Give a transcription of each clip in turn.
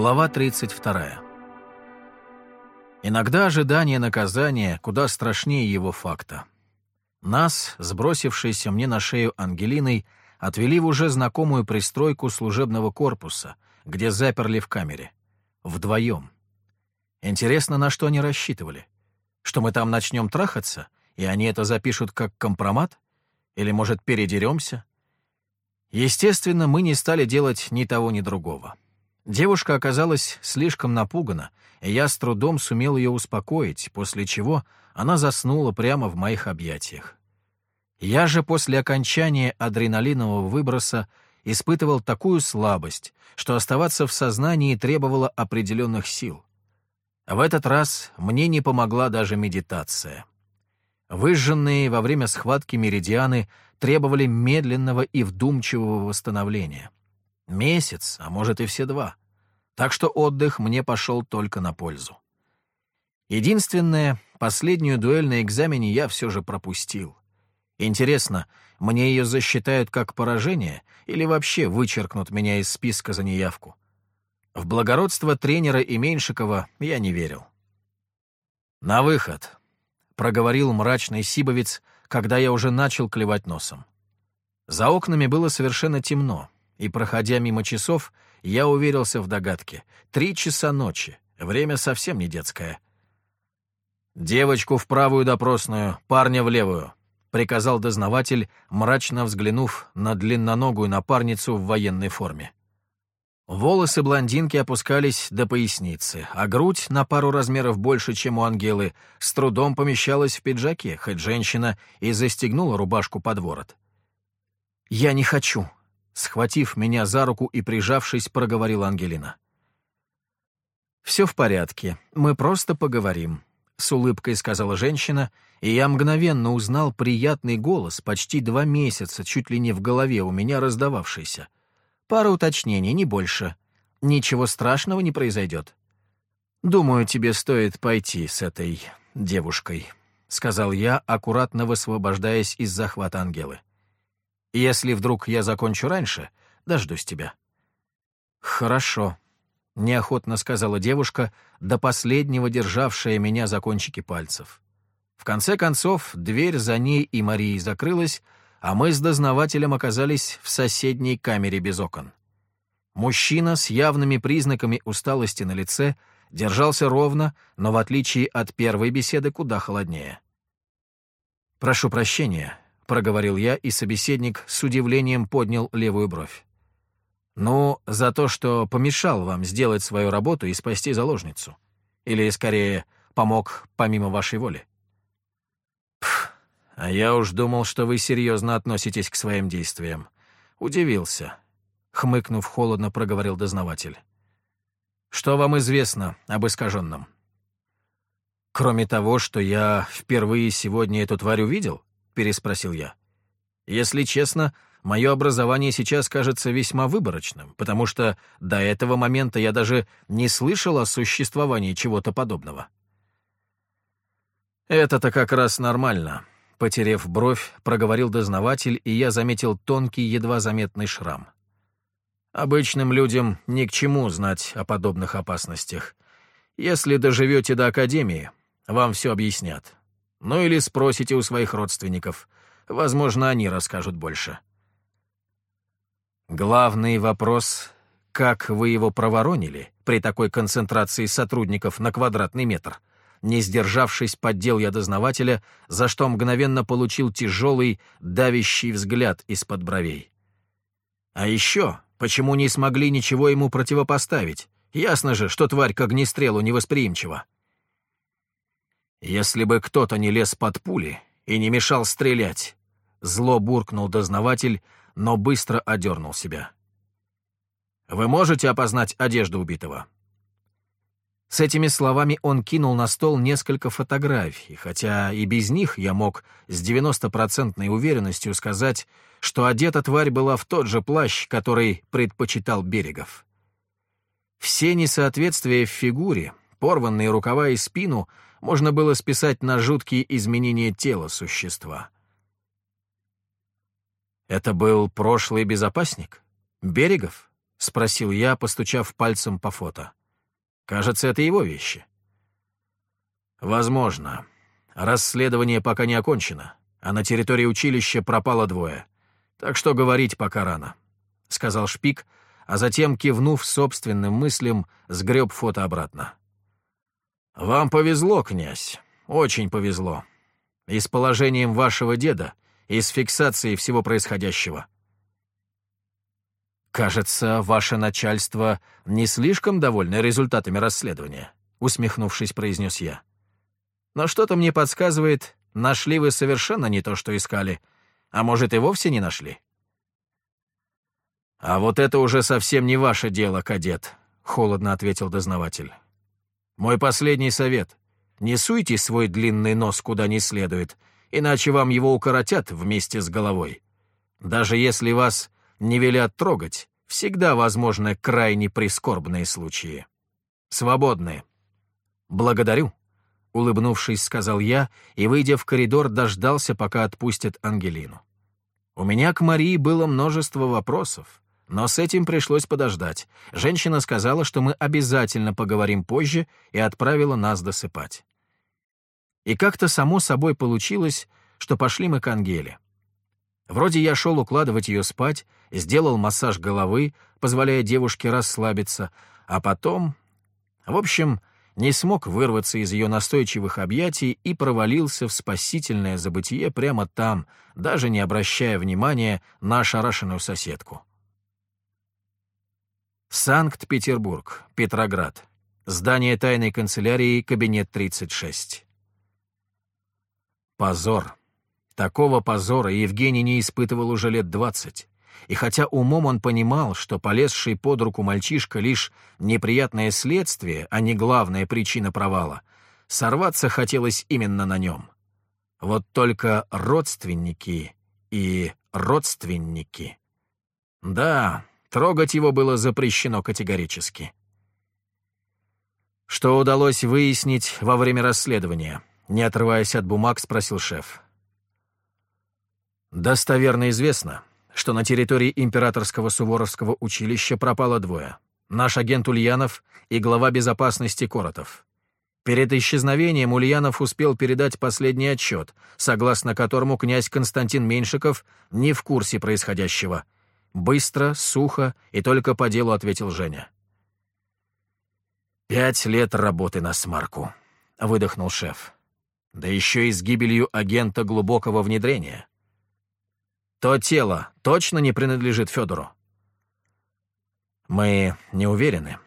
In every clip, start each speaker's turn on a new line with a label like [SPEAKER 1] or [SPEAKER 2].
[SPEAKER 1] Глава 32. Иногда ожидание наказания куда страшнее его факта. Нас, сбросившиеся мне на шею Ангелиной, отвели в уже знакомую пристройку служебного корпуса, где заперли в камере. Вдвоем. Интересно, на что они рассчитывали? Что мы там начнем трахаться, и они это запишут как компромат? Или, может, передеремся? Естественно, мы не стали делать ни того, ни другого. Девушка оказалась слишком напугана, и я с трудом сумел ее успокоить, после чего она заснула прямо в моих объятиях. Я же после окончания адреналинового выброса испытывал такую слабость, что оставаться в сознании требовало определенных сил. В этот раз мне не помогла даже медитация. Выжженные во время схватки меридианы требовали медленного и вдумчивого восстановления. Месяц, а может и все два. Так что отдых мне пошел только на пользу. Единственное, последнюю дуэль на экзамене я все же пропустил. Интересно, мне ее засчитают как поражение или вообще вычеркнут меня из списка за неявку? В благородство тренера и Меньшикова я не верил. «На выход», — проговорил мрачный Сибовец, когда я уже начал клевать носом. За окнами было совершенно темно, и, проходя мимо часов, я уверился в догадке. Три часа ночи. Время совсем не детское. «Девочку в правую допросную, парня в левую», — приказал дознаватель, мрачно взглянув на длинноногую напарницу в военной форме. Волосы блондинки опускались до поясницы, а грудь, на пару размеров больше, чем у Ангелы, с трудом помещалась в пиджаке, хоть женщина и застегнула рубашку под ворот. «Я не хочу», Схватив меня за руку и прижавшись, проговорила Ангелина. «Все в порядке, мы просто поговорим», — с улыбкой сказала женщина, и я мгновенно узнал приятный голос, почти два месяца, чуть ли не в голове у меня раздававшийся. Пара уточнений, не больше. Ничего страшного не произойдет. «Думаю, тебе стоит пойти с этой девушкой», — сказал я, аккуратно высвобождаясь из захвата Ангелы. Если вдруг я закончу раньше, дождусь тебя». «Хорошо», — неохотно сказала девушка, до последнего державшая меня за кончики пальцев. В конце концов, дверь за ней и Марией закрылась, а мы с дознавателем оказались в соседней камере без окон. Мужчина с явными признаками усталости на лице держался ровно, но в отличие от первой беседы куда холоднее. «Прошу прощения», проговорил я, и собеседник с удивлением поднял левую бровь. «Ну, за то, что помешал вам сделать свою работу и спасти заложницу. Или, скорее, помог помимо вашей воли». «Пф, а я уж думал, что вы серьезно относитесь к своим действиям. Удивился», — хмыкнув холодно, проговорил дознаватель. «Что вам известно об искаженном?» «Кроме того, что я впервые сегодня эту тварь увидел?» — переспросил я. «Если честно, мое образование сейчас кажется весьма выборочным, потому что до этого момента я даже не слышал о существовании чего-то подобного». «Это-то как раз нормально», — потерев бровь, проговорил дознаватель, и я заметил тонкий, едва заметный шрам. «Обычным людям ни к чему знать о подобных опасностях. Если доживете до Академии, вам все объяснят. Ну или спросите у своих родственников. Возможно, они расскажут больше. Главный вопрос — как вы его проворонили при такой концентрации сотрудников на квадратный метр? Не сдержавшись, поддел я дознавателя, за что мгновенно получил тяжелый, давящий взгляд из-под бровей. А еще, почему не смогли ничего ему противопоставить? Ясно же, что тварь к огнестрелу невосприимчива. «Если бы кто-то не лез под пули и не мешал стрелять», — зло буркнул дознаватель, но быстро одернул себя. «Вы можете опознать одежду убитого?» С этими словами он кинул на стол несколько фотографий, хотя и без них я мог с 90-процентной уверенностью сказать, что одета тварь была в тот же плащ, который предпочитал Берегов. Все несоответствия в фигуре, порванные рукава и спину — можно было списать на жуткие изменения тела существа. «Это был прошлый безопасник? Берегов?» — спросил я, постучав пальцем по фото. «Кажется, это его вещи». «Возможно. Расследование пока не окончено, а на территории училища пропало двое. Так что говорить пока рано», — сказал Шпик, а затем, кивнув собственным мыслям, сгреб фото обратно. «Вам повезло, князь, очень повезло. И с положением вашего деда, и с фиксацией всего происходящего». «Кажется, ваше начальство не слишком довольно результатами расследования», — усмехнувшись, произнес я. «Но что-то мне подсказывает, нашли вы совершенно не то, что искали, а может, и вовсе не нашли». «А вот это уже совсем не ваше дело, кадет», — холодно ответил дознаватель. Мой последний совет — не суйте свой длинный нос куда не следует, иначе вам его укоротят вместе с головой. Даже если вас не велят трогать, всегда возможны крайне прискорбные случаи. Свободны. Благодарю, — улыбнувшись, сказал я, и, выйдя в коридор, дождался, пока отпустят Ангелину. У меня к Марии было множество вопросов. Но с этим пришлось подождать. Женщина сказала, что мы обязательно поговорим позже, и отправила нас досыпать. И как-то само собой получилось, что пошли мы к Ангеле. Вроде я шел укладывать ее спать, сделал массаж головы, позволяя девушке расслабиться, а потом... В общем, не смог вырваться из ее настойчивых объятий и провалился в спасительное забытие прямо там, даже не обращая внимания на ошарашенную соседку. Санкт-Петербург, Петроград. Здание тайной канцелярии, кабинет 36. Позор. Такого позора Евгений не испытывал уже лет двадцать. И хотя умом он понимал, что полезший под руку мальчишка лишь неприятное следствие, а не главная причина провала, сорваться хотелось именно на нем. Вот только родственники и родственники. Да, Трогать его было запрещено категорически. «Что удалось выяснить во время расследования?» Не отрываясь от бумаг, спросил шеф. «Достоверно известно, что на территории Императорского Суворовского училища пропало двое. Наш агент Ульянов и глава безопасности Коротов. Перед исчезновением Ульянов успел передать последний отчет, согласно которому князь Константин Меньшиков не в курсе происходящего — Быстро, сухо и только по делу ответил Женя. «Пять лет работы на смарку», — выдохнул шеф. «Да еще и с гибелью агента глубокого внедрения. То тело точно не принадлежит Федору?» «Мы не уверены.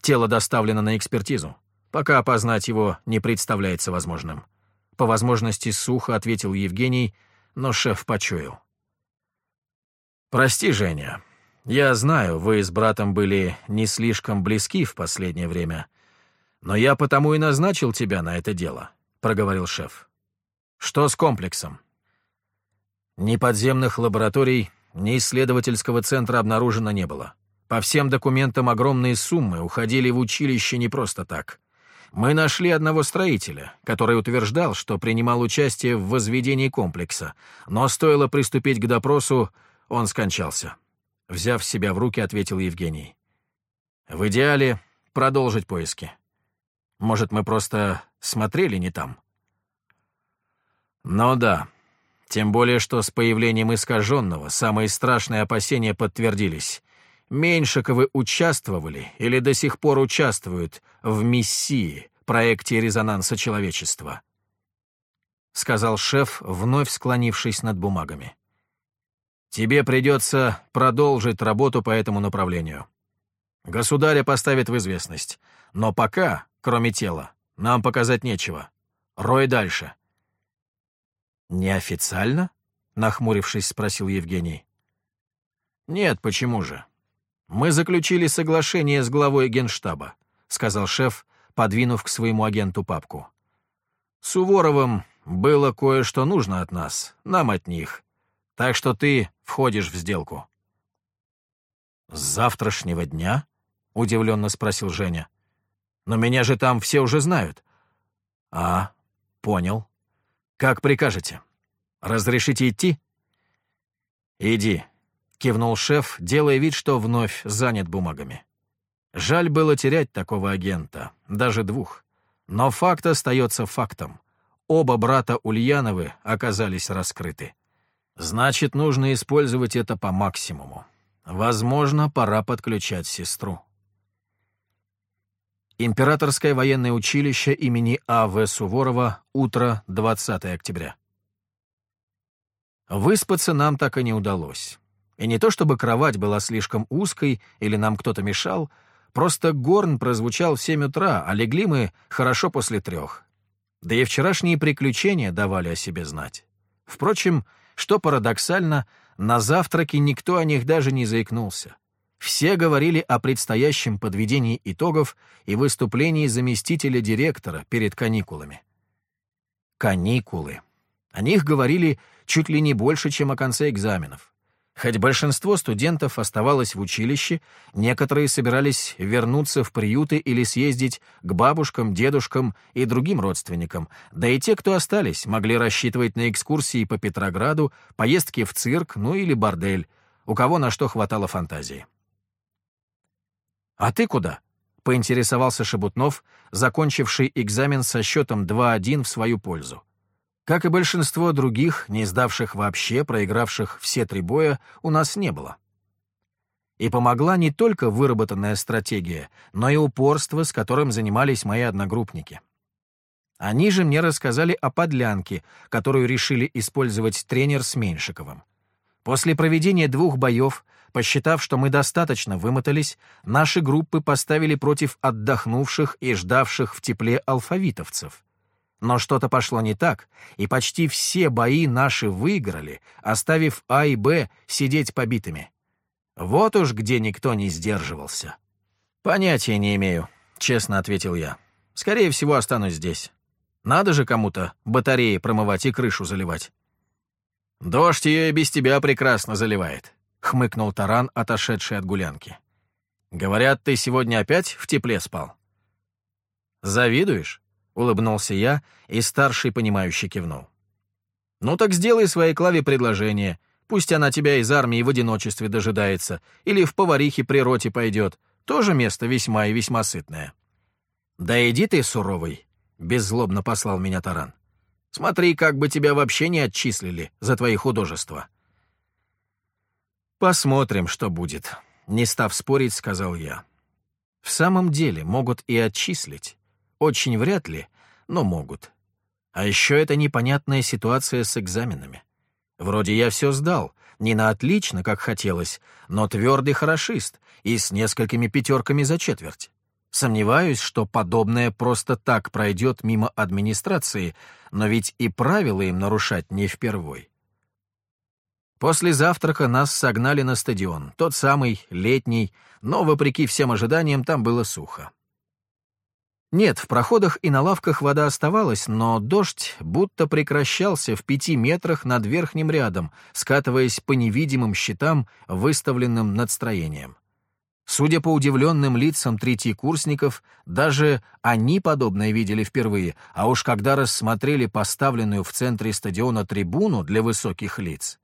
[SPEAKER 1] Тело доставлено на экспертизу. Пока опознать его не представляется возможным». По возможности сухо ответил Евгений, но шеф почуял. «Прости, Женя. Я знаю, вы с братом были не слишком близки в последнее время. Но я потому и назначил тебя на это дело», — проговорил шеф. «Что с комплексом?» Ни подземных лабораторий, ни исследовательского центра обнаружено не было. По всем документам огромные суммы уходили в училище не просто так. Мы нашли одного строителя, который утверждал, что принимал участие в возведении комплекса, но стоило приступить к допросу, он скончался. Взяв себя в руки, ответил Евгений. В идеале продолжить поиски. Может, мы просто смотрели не там? Ну да. Тем более, что с появлением искаженного самые страшные опасения подтвердились. Меньшиковы участвовали или до сих пор участвуют в «Мессии», проекте резонанса человечества. Сказал шеф, вновь склонившись над бумагами. Тебе придется продолжить работу по этому направлению. Государя поставит в известность. Но пока, кроме тела, нам показать нечего. Рой дальше». «Неофициально?» — нахмурившись, спросил Евгений. «Нет, почему же? Мы заключили соглашение с главой генштаба», — сказал шеф, подвинув к своему агенту папку. «Суворовым было кое-что нужно от нас, нам от них. Так что ты входишь в сделку». «С завтрашнего дня?» — удивленно спросил Женя. «Но меня же там все уже знают». «А, понял. Как прикажете. Разрешите идти?» «Иди», — кивнул шеф, делая вид, что вновь занят бумагами. Жаль было терять такого агента, даже двух. Но факт остается фактом. Оба брата Ульяновы оказались раскрыты. Значит, нужно использовать это по максимуму. Возможно, пора подключать сестру. Императорское военное училище имени А.В. Суворова, утро, 20 октября. Выспаться нам так и не удалось. И не то чтобы кровать была слишком узкой или нам кто-то мешал, просто горн прозвучал в семь утра, а легли мы хорошо после трех. Да и вчерашние приключения давали о себе знать. Впрочем, что парадоксально, на завтраке никто о них даже не заикнулся. Все говорили о предстоящем подведении итогов и выступлении заместителя директора перед каникулами. Каникулы. О них говорили чуть ли не больше, чем о конце экзаменов. Хоть большинство студентов оставалось в училище, некоторые собирались вернуться в приюты или съездить к бабушкам, дедушкам и другим родственникам, да и те, кто остались, могли рассчитывать на экскурсии по Петрограду, поездки в цирк, ну или бордель, у кого на что хватало фантазии. «А ты куда?» — поинтересовался Шебутнов, закончивший экзамен со счетом 2-1 в свою пользу. Как и большинство других, не сдавших вообще, проигравших все три боя, у нас не было. И помогла не только выработанная стратегия, но и упорство, с которым занимались мои одногруппники. Они же мне рассказали о подлянке, которую решили использовать тренер с Меньшиковым. После проведения двух боев, посчитав, что мы достаточно вымотались, наши группы поставили против отдохнувших и ждавших в тепле алфавитовцев — но что-то пошло не так, и почти все бои наши выиграли, оставив А и Б сидеть побитыми. Вот уж где никто не сдерживался. «Понятия не имею», — честно ответил я. «Скорее всего, останусь здесь. Надо же кому-то батареи промывать и крышу заливать». «Дождь ее и без тебя прекрасно заливает», — хмыкнул Таран, отошедший от гулянки. «Говорят, ты сегодня опять в тепле спал?» «Завидуешь?» — улыбнулся я, и старший, понимающий, кивнул. «Ну так сделай своей Клаве предложение. Пусть она тебя из армии в одиночестве дожидается, или в поварихе при роте пойдет. Тоже место весьма и весьма сытное». «Да иди ты, суровый», — беззлобно послал меня Таран. «Смотри, как бы тебя вообще не отчислили за твои художества». «Посмотрим, что будет», — не став спорить, сказал я. «В самом деле могут и отчислить. Очень вряд ли, но могут. А еще это непонятная ситуация с экзаменами. Вроде я все сдал, не на отлично, как хотелось, но твердый хорошист и с несколькими пятерками за четверть. Сомневаюсь, что подобное просто так пройдет мимо администрации, но ведь и правила им нарушать не впервой. После завтрака нас согнали на стадион, тот самый, летний, но, вопреки всем ожиданиям, там было сухо. Нет, в проходах и на лавках вода оставалась, но дождь будто прекращался в пяти метрах над верхним рядом, скатываясь по невидимым щитам, выставленным над строением. Судя по удивленным лицам третьекурсников, даже они подобное видели впервые, а уж когда рассмотрели поставленную в центре стадиона трибуну для высоких лиц.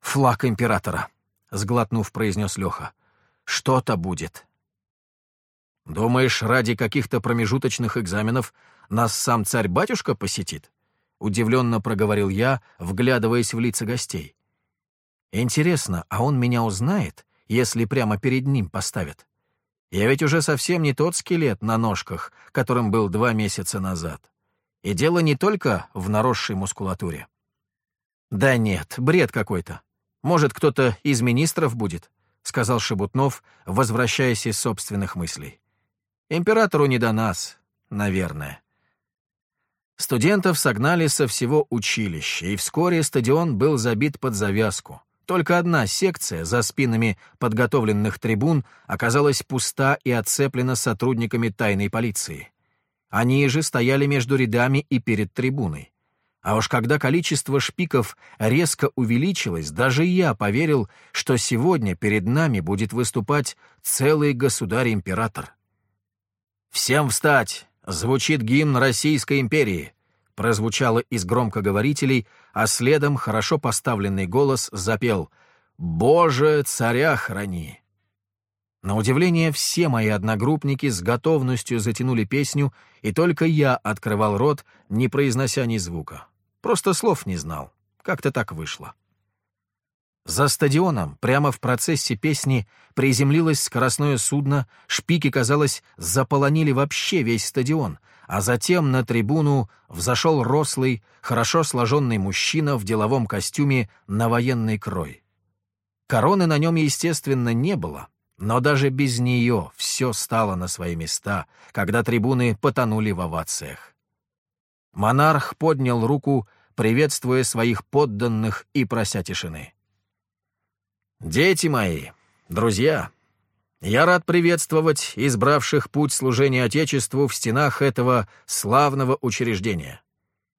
[SPEAKER 1] «Флаг императора», — сглотнув, произнес Леха. «Что-то будет». Думаешь, ради каких-то промежуточных экзаменов нас сам царь-батюшка посетит? Удивленно проговорил я, вглядываясь в лица гостей. Интересно, а он меня узнает, если прямо перед ним поставят? Я ведь уже совсем не тот скелет на ножках, которым был два месяца назад. И дело не только в наросшей мускулатуре. Да нет, бред какой-то. Может, кто-то из министров будет, — сказал Шебутнов, возвращаясь из собственных мыслей. Императору не до нас, наверное. Студентов согнали со всего училища, и вскоре стадион был забит под завязку. Только одна секция за спинами подготовленных трибун оказалась пуста и оцеплена сотрудниками тайной полиции. Они же стояли между рядами и перед трибуной. А уж когда количество шпиков резко увеличилось, даже я поверил, что сегодня перед нами будет выступать целый государь-император. «Всем встать! Звучит гимн Российской империи!» прозвучало из громкоговорителей, а следом хорошо поставленный голос запел «Боже, царя храни!» На удивление, все мои одногруппники с готовностью затянули песню, и только я открывал рот, не произнося ни звука. Просто слов не знал. Как-то так вышло. За стадионом, прямо в процессе песни, приземлилось скоростное судно, шпики, казалось, заполонили вообще весь стадион, а затем на трибуну взошел рослый, хорошо сложенный мужчина в деловом костюме на военный крой. Короны на нем, естественно, не было, но даже без нее все стало на свои места, когда трибуны потонули в овациях. Монарх поднял руку, приветствуя своих подданных и прося тишины. «Дети мои, друзья, я рад приветствовать избравших путь служения Отечеству в стенах этого славного учреждения.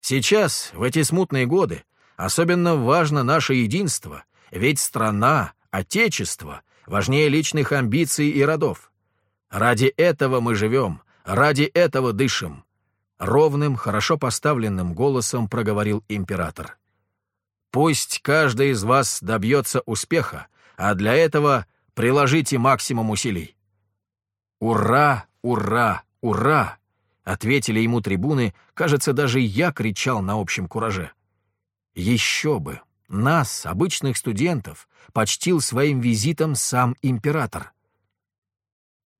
[SPEAKER 1] Сейчас, в эти смутные годы, особенно важно наше единство, ведь страна, Отечество важнее личных амбиций и родов. Ради этого мы живем, ради этого дышим. Ровным, хорошо поставленным голосом проговорил император. Пусть каждый из вас добьется успеха, а для этого приложите максимум усилий. «Ура! Ура! Ура!» — ответили ему трибуны, кажется, даже я кричал на общем кураже. «Еще бы! Нас, обычных студентов, почтил своим визитом сам император.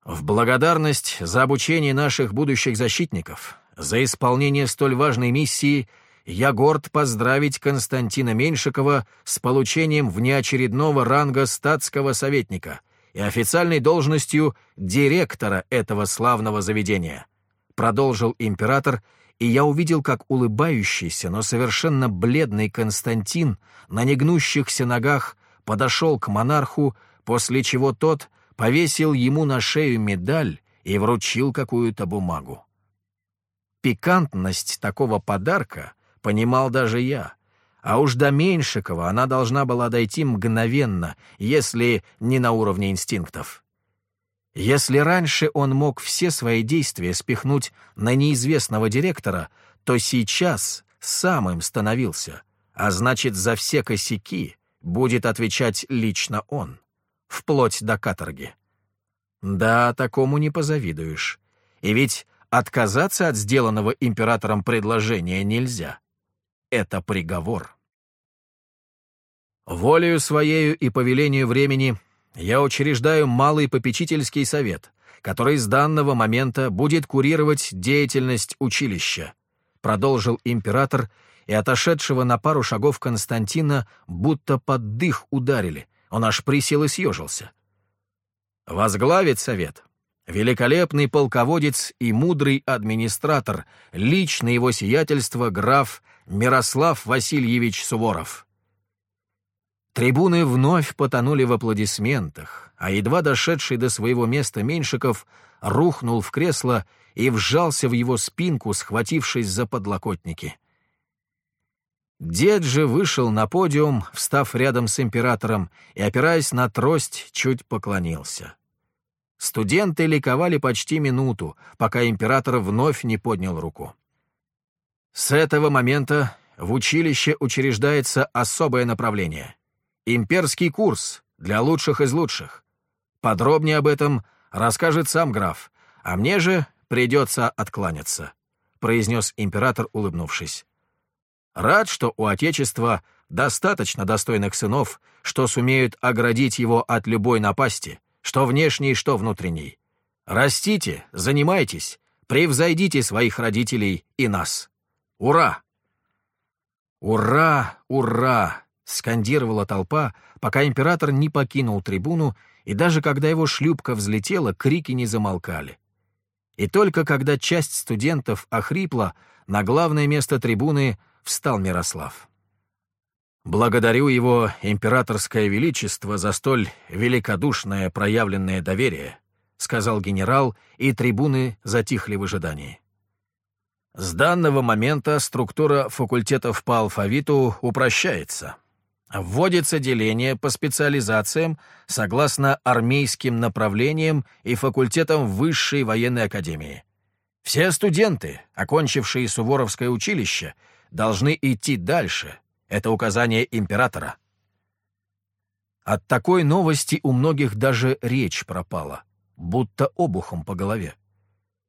[SPEAKER 1] В благодарность за обучение наших будущих защитников, за исполнение столь важной миссии, я горд поздравить Константина Меньшикова с получением внеочередного ранга статского советника и официальной должностью директора этого славного заведения, продолжил император, и я увидел, как улыбающийся, но совершенно бледный Константин на негнущихся ногах подошел к монарху, после чего тот повесил ему на шею медаль и вручил какую-то бумагу. Пикантность такого подарка понимал даже я, а уж до Меньшикова она должна была дойти мгновенно, если не на уровне инстинктов. Если раньше он мог все свои действия спихнуть на неизвестного директора, то сейчас сам им становился, а значит, за все косяки будет отвечать лично он, вплоть до каторги. Да, такому не позавидуешь. И ведь отказаться от сделанного императором предложения нельзя. Это приговор. Волею своею и по велению времени я учреждаю малый попечительский совет, который с данного момента будет курировать деятельность училища, продолжил император, и отошедшего на пару шагов Константина будто под дых ударили, он аж присел и съежился. Возглавит совет великолепный полководец и мудрый администратор, лично его сиятельство граф Мирослав Васильевич Суворов. Трибуны вновь потонули в аплодисментах, а едва дошедший до своего места Меньшиков рухнул в кресло и вжался в его спинку, схватившись за подлокотники. Дед же вышел на подиум, встав рядом с императором и, опираясь на трость, чуть поклонился. Студенты ликовали почти минуту, пока император вновь не поднял руку. С этого момента в училище учреждается особое направление — Имперский курс для лучших из лучших. Подробнее об этом расскажет сам граф, а мне же придется откланяться», — произнес император, улыбнувшись. «Рад, что у Отечества достаточно достойных сынов, что сумеют оградить его от любой напасти, что внешней, что внутренней. Растите, занимайтесь, превзойдите своих родителей и нас. Ура!» «Ура! Ура!» — скандировала толпа, пока император не покинул трибуну, и даже когда его шлюпка взлетела, крики не замолкали. И только когда часть студентов охрипла, на главное место трибуны встал Мирослав. «Благодарю его императорское величество за столь великодушное проявленное доверие», — сказал генерал, и трибуны затихли в ожидании. С данного момента структура факультетов по алфавиту упрощается. Вводится деление по специализациям согласно армейским направлениям и факультетам Высшей военной академии. Все студенты, окончившие Суворовское училище, должны идти дальше. Это указание императора. От такой новости у многих даже речь пропала, будто обухом по голове.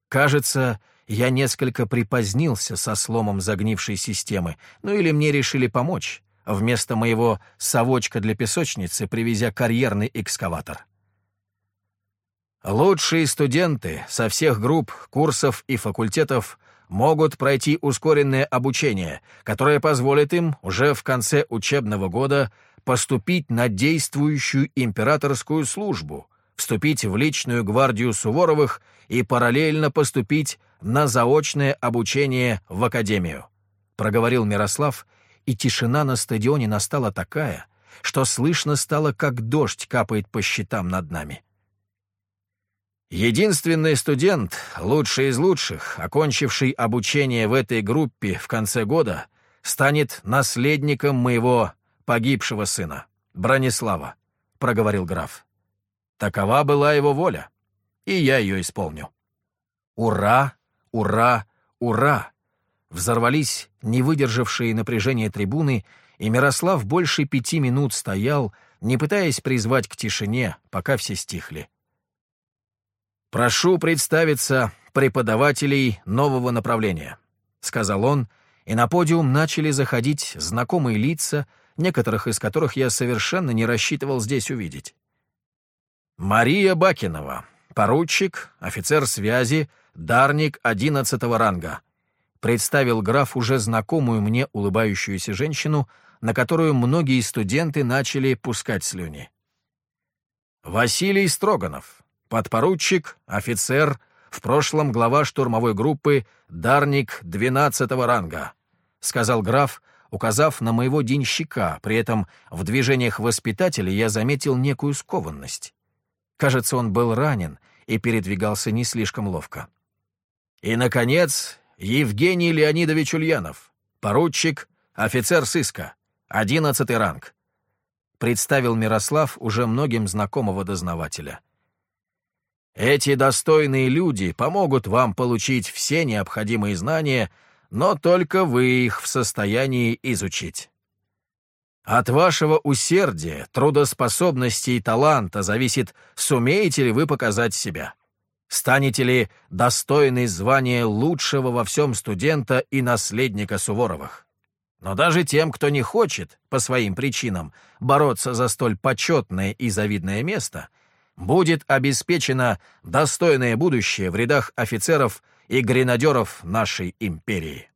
[SPEAKER 1] Кажется, я несколько припозднился со сломом загнившей системы, ну или мне решили помочь, вместо моего совочка для песочницы, привезя карьерный экскаватор. Лучшие студенты со всех групп, курсов и факультетов могут пройти ускоренное обучение, которое позволит им уже в конце учебного года поступить на действующую императорскую службу, вступить в личную гвардию Суворовых и параллельно поступить на заочное обучение в академию», — проговорил Мирослав, и тишина на стадионе настала такая, что слышно стало, как дождь капает по щитам над нами. Единственный студент, лучший из лучших, окончивший обучение в этой группе в конце года, станет наследником моего погибшего сына, Бронислава, — проговорил граф. Такова была его воля, и я ее исполню. Ура, ура, ура! Взорвались не выдержавшие напряжения трибуны, и Мирослав больше пяти минут стоял, не пытаясь призвать к тишине, пока все стихли. «Прошу представиться преподавателей нового направления», — сказал он, и на подиум начали заходить знакомые лица, некоторых из которых я совершенно не рассчитывал здесь увидеть. Мария Бакинова, поручик, офицер связи, дарник одиннадцатого ранга, представил граф уже знакомую мне улыбающуюся женщину, на которую многие студенты начали пускать слюни. Василий Строганов, подпоручик, офицер, в прошлом глава штурмовой группы, дарник 12-го ранга», — сказал граф, указав на моего денщика, при этом в движениях воспитателя я заметил некую скованность. Кажется, он был ранен и передвигался не слишком ловко. И, наконец, Евгений Леонидович Ульянов, поручик, офицер сыска, одиннадцатый ранг. Представил Мирослав уже многим знакомого дознавателя — эти достойные люди помогут вам получить все необходимые знания, но только вы их в состоянии изучить. От вашего усердия, трудоспособности и таланта зависит, сумеете ли вы показать себя. Станете ли достойны звания лучшего во всем студента и наследника Суворовых. Но даже тем, кто не хочет, по своим причинам, бороться за столь почетное и завидное место — будет обеспечено достойное будущее в рядах офицеров и гренадеров нашей империи.